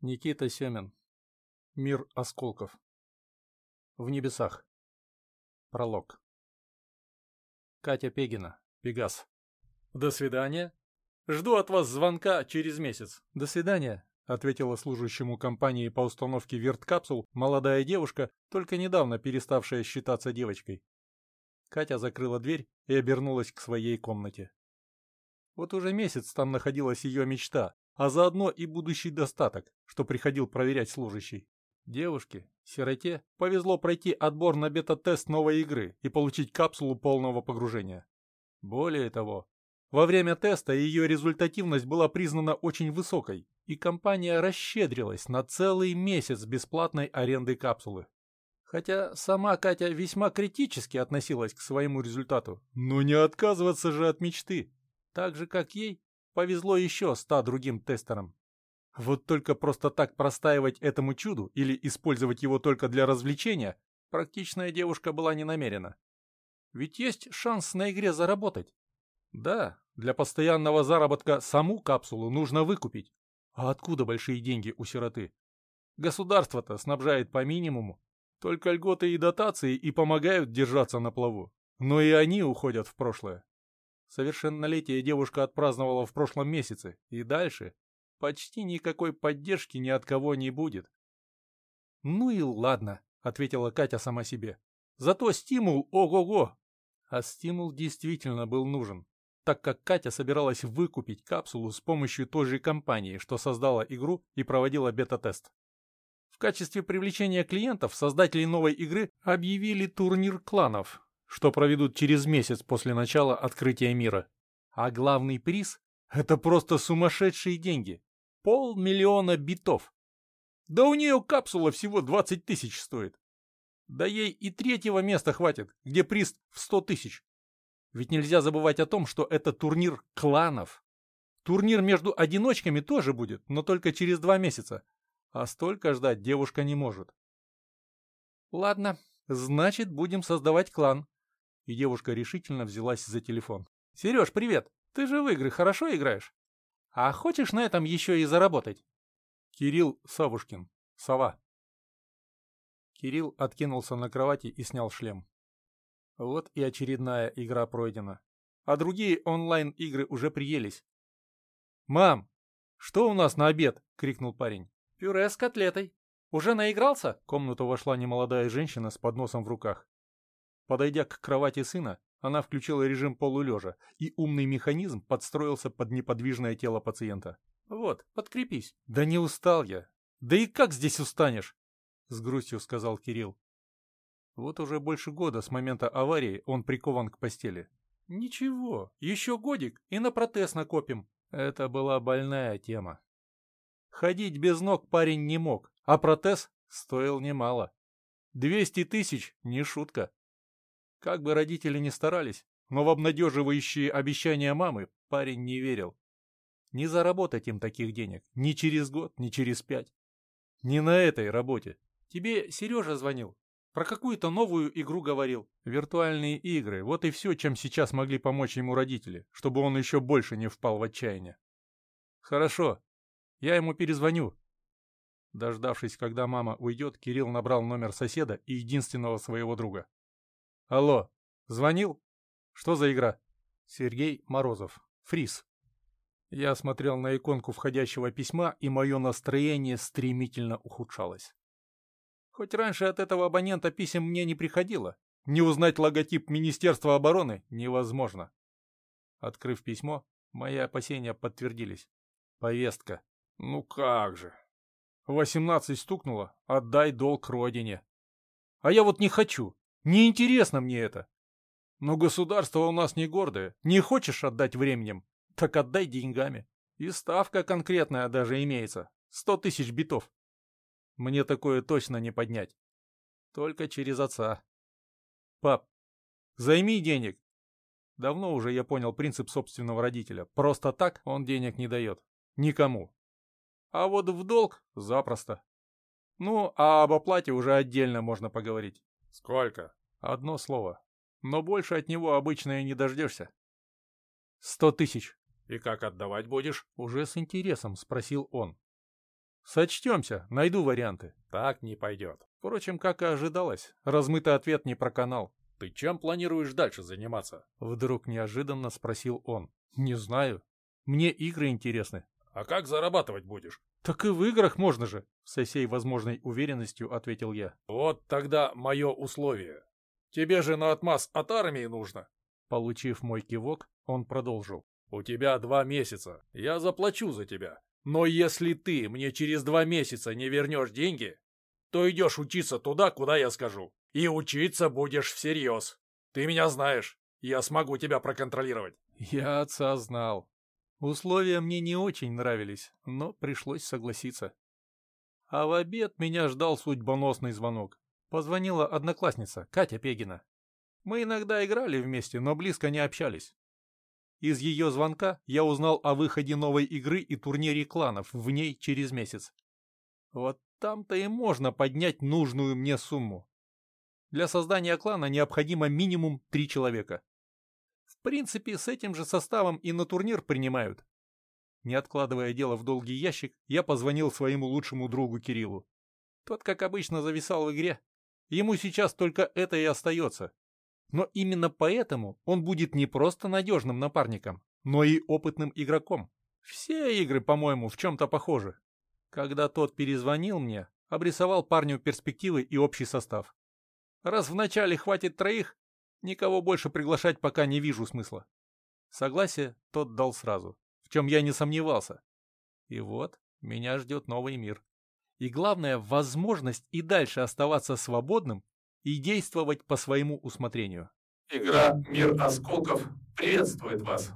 Никита Семин. Мир осколков. В небесах. Пролог. Катя Пегина. Пегас. До свидания. Жду от вас звонка через месяц. До свидания, ответила служащему компании по установке верткапсул молодая девушка, только недавно переставшая считаться девочкой. Катя закрыла дверь и обернулась к своей комнате. Вот уже месяц там находилась ее мечта а заодно и будущий достаток, что приходил проверять служащий. Девушке, сироте, повезло пройти отбор на бета-тест новой игры и получить капсулу полного погружения. Более того, во время теста ее результативность была признана очень высокой, и компания расщедрилась на целый месяц бесплатной аренды капсулы. Хотя сама Катя весьма критически относилась к своему результату, но не отказываться же от мечты. Так же, как ей, повезло еще ста другим тестерам. Вот только просто так простаивать этому чуду или использовать его только для развлечения практичная девушка была не намерена. Ведь есть шанс на игре заработать. Да, для постоянного заработка саму капсулу нужно выкупить. А откуда большие деньги у сироты? Государство-то снабжает по минимуму. Только льготы и дотации и помогают держаться на плаву. Но и они уходят в прошлое. Совершеннолетие девушка отпраздновала в прошлом месяце, и дальше почти никакой поддержки ни от кого не будет. «Ну и ладно», — ответила Катя сама себе. «Зато стимул ого-го!» А стимул действительно был нужен, так как Катя собиралась выкупить капсулу с помощью той же компании, что создала игру и проводила бета-тест. В качестве привлечения клиентов создатели новой игры объявили турнир кланов, что проведут через месяц после начала открытия мира. А главный приз — это просто сумасшедшие деньги. Полмиллиона битов. Да у нее капсула всего 20 тысяч стоит. Да ей и третьего места хватит, где приз в 100 тысяч. Ведь нельзя забывать о том, что это турнир кланов. Турнир между одиночками тоже будет, но только через два месяца. А столько ждать девушка не может. Ладно, значит, будем создавать клан и девушка решительно взялась за телефон. «Сереж, привет! Ты же в игры хорошо играешь? А хочешь на этом еще и заработать?» Кирилл Савушкин. Сова. Кирилл откинулся на кровати и снял шлем. Вот и очередная игра пройдена. А другие онлайн-игры уже приелись. «Мам, что у нас на обед?» — крикнул парень. «Пюре с котлетой. Уже наигрался?» В комнату вошла немолодая женщина с подносом в руках. Подойдя к кровати сына, она включила режим полулежа, и умный механизм подстроился под неподвижное тело пациента. «Вот, подкрепись». «Да не устал я. Да и как здесь устанешь?» С грустью сказал Кирилл. Вот уже больше года с момента аварии он прикован к постели. «Ничего, еще годик и на протез накопим». Это была больная тема. Ходить без ног парень не мог, а протез стоил немало. Двести тысяч — не шутка. Как бы родители ни старались, но в обнадеживающие обещания мамы парень не верил. Не заработать им таких денег ни через год, ни через пять. Не на этой работе. Тебе Сережа звонил. Про какую-то новую игру говорил. Виртуальные игры. Вот и все, чем сейчас могли помочь ему родители, чтобы он еще больше не впал в отчаяние. Хорошо. Я ему перезвоню. Дождавшись, когда мама уйдет, Кирилл набрал номер соседа и единственного своего друга. Алло, звонил? Что за игра? Сергей Морозов. Фриз. Я смотрел на иконку входящего письма, и мое настроение стремительно ухудшалось. Хоть раньше от этого абонента писем мне не приходило, не узнать логотип Министерства обороны невозможно. Открыв письмо, мои опасения подтвердились. Повестка. Ну как же. Восемнадцать стукнуло, отдай долг родине. А я вот не хочу. Неинтересно мне это. Но государство у нас не гордое. Не хочешь отдать временем? Так отдай деньгами. И ставка конкретная даже имеется. Сто тысяч битов. Мне такое точно не поднять. Только через отца. Пап, займи денег. Давно уже я понял принцип собственного родителя. Просто так он денег не дает. Никому. А вот в долг запросто. Ну, а об оплате уже отдельно можно поговорить. «Сколько?» «Одно слово. Но больше от него обычно и не дождешься». «Сто тысяч». «И как отдавать будешь?» Уже с интересом спросил он. Сочтемся, найду варианты. Так не пойдет. Впрочем, как и ожидалось, размытый ответ не проканал. Ты чем планируешь дальше заниматься? Вдруг неожиданно спросил он. Не знаю. Мне игры интересны. А как зарабатывать будешь? Так и в играх можно же, со всей возможной уверенностью ответил я. Вот тогда мое условие. Тебе же на отмаз от армии нужно. Получив мой кивок, он продолжил. У тебя два месяца. Я заплачу за тебя. Но если ты мне через два месяца не вернешь деньги, то идешь учиться туда, куда я скажу. И учиться будешь всерьез. Ты меня знаешь. Я смогу тебя проконтролировать. Я отца знал. Условия мне не очень нравились, но пришлось согласиться. А в обед меня ждал судьбоносный звонок. Позвонила одноклассница, Катя Пегина. Мы иногда играли вместе, но близко не общались. Из ее звонка я узнал о выходе новой игры и турнире кланов в ней через месяц. Вот там-то и можно поднять нужную мне сумму. Для создания клана необходимо минимум три человека. В принципе, с этим же составом и на турнир принимают. Не откладывая дело в долгий ящик, я позвонил своему лучшему другу Кириллу. Тот, как обычно, зависал в игре. Ему сейчас только это и остается. Но именно поэтому он будет не просто надежным напарником, но и опытным игроком. Все игры, по-моему, в чем-то похожи. Когда тот перезвонил мне, обрисовал парню перспективы и общий состав. Раз вначале хватит троих, никого больше приглашать пока не вижу смысла. Согласие тот дал сразу, в чем я не сомневался. И вот меня ждет новый мир. И главное, возможность и дальше оставаться свободным и действовать по своему усмотрению. Игра «Мир осколков» приветствует вас.